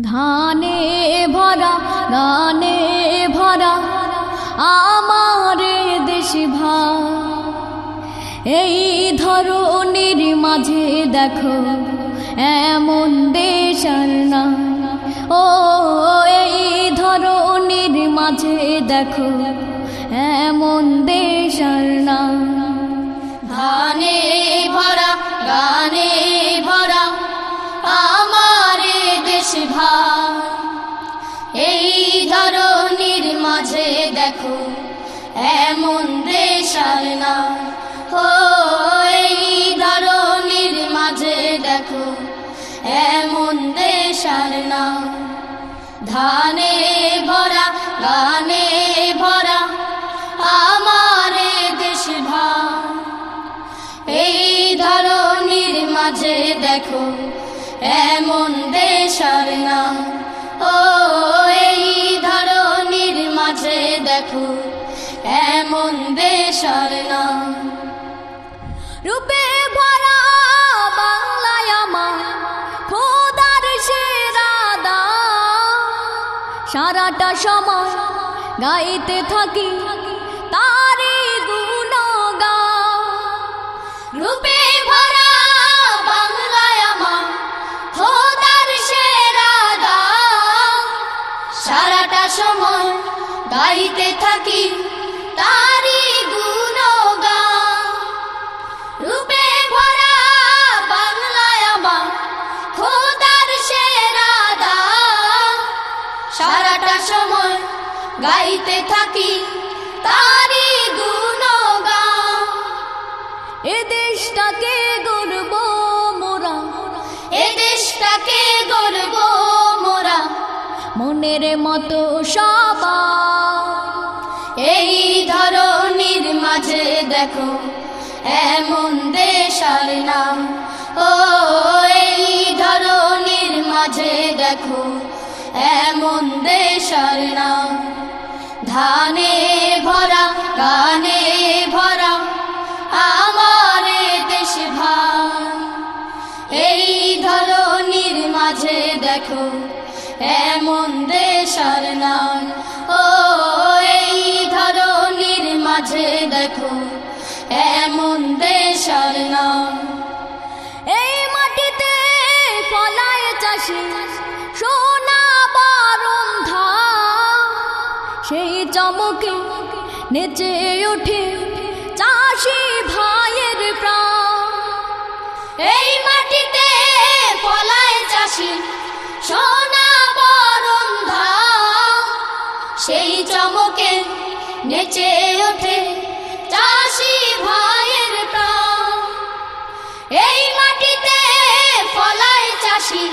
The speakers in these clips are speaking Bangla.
ধানে ভরা গানে ভরা আমার দেশ ভাই এই ধরনের মাঝে দেখো, এমন দেশ না ও, এই ধরনের মাঝে দেখো, এমন দেশ না ভাই এই ধরনের মাঝে দেখো, এমন দেশ আর না। ও, এই ধরনের মাঝে দেখো, এমন দেশ আর না। ধানে ভরা, গানে ভরা, আমার দেশ ভাই এই ধরনের মাঝে দেখো, এমন দেশ আর ও, এই ধরনের মাঝে দেখো, এমন আর রূপে খোদার সেরাদা সারাটা সময় গাইতে থাকি সময় গাইতে থাকি তারি বাংলায় সেরা দান। সারাটা সময় গাইতে থাকি তারি গুণগান এ দেশটাকে গর্ব মনের মতো সবার এই ধরনের মাঝে দেখো, এমন দেশ আর নাম। ও, এই ধরনের মাঝে দেখো, এমন দেশ আর নাম। ধানে ভরা গানে ভরা, আমার দেশ ভাই এই ধরনের মাঝে দেখো এমন দেশ আর নাই ও, এই ধরনের মাঝে দেখো, এমন দেশ আর নাই এই মাটিতে ফলায় চাষি, সোনা বারণ ধান। সেই চমকে নেচে ওঠে চাষি ভাইয়ের প্রাণ। এই মাটিতে ফলায় চাষি, সোনা নেচে ওঠে চাষি ভাইয়ের প্রাণ। এই মাটিতে ফলায় চাষি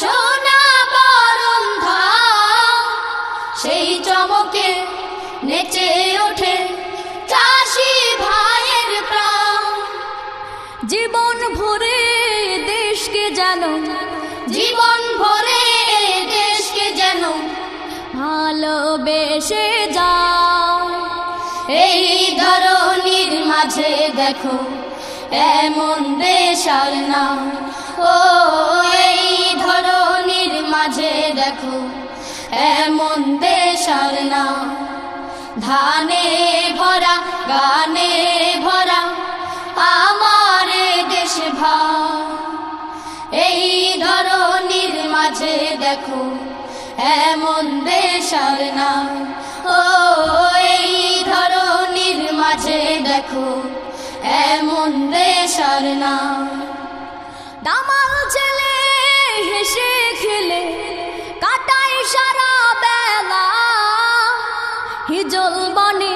সোনা বরণ সেই চমকে নেচে ওঠে চাষি ভাইয়ের প্রাণ। জীবন ভরে দেশকে যেন, জীবন ভরে দেশকে যেন ভালোবেসে দেখো, এমন দেশ না। ও, এই ধরনের মাঝে দেখো, এমন দেশ আর না। ধানে ভরা, গানে ভরা, আমার দেশ এই ধরনের মাঝে দেখো, এমন দেশ আর না। ও, এই ধরনের মাঝে দেখো। এমন দেশ আর না দামাল ছেলে হেসে খেলে, কাটাই সারা বেলা। হিজল বনে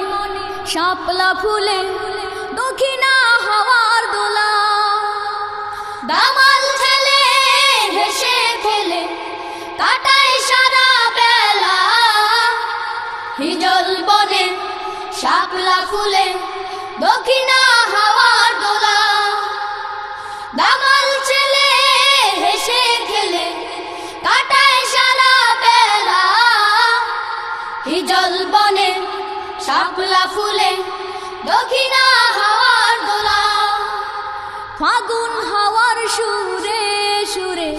শাপলা ফুলে, দক্ষিণা হওয়ার দোলা। দামাল ছেলে হেসে খেলে, কাটাই সারা বেলা। হিজল বনে শাপলা ফুলে, দক্ষিণা হাওয়ার শাপলা ফুলে দক্ষিণা হাওয়ার দোলা। ফাগুন হাওয়ার সুরে সুরে,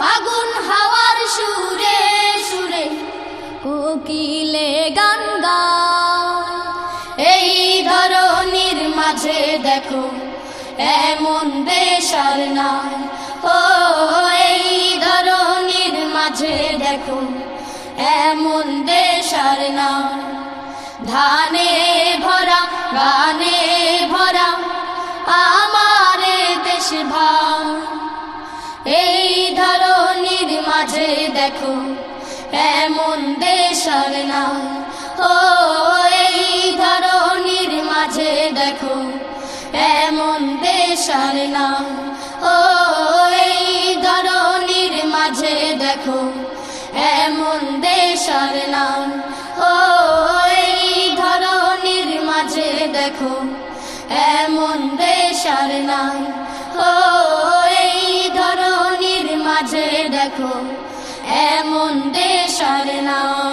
ফাগুন হাওয়ার সুরে সুরে, কোকিলে গান এই ধরনের মাঝে দেখো, এমন দেশ আর নাই ও, এই ধরনের মাঝে দেখো, এমন দেশ আর নাই ধানে ভরা, গানে ভরা, আমার দেশ ভাই এই ধরনের মাঝে দেখো, এমন দেশ আর নাই ও, এই ধরনের মাঝে দেখো, এমন দেশ আর নাই ও, এই ধরনের মাঝে দেখো, এমন দেশ আর নাই ও ধরনের মাঝে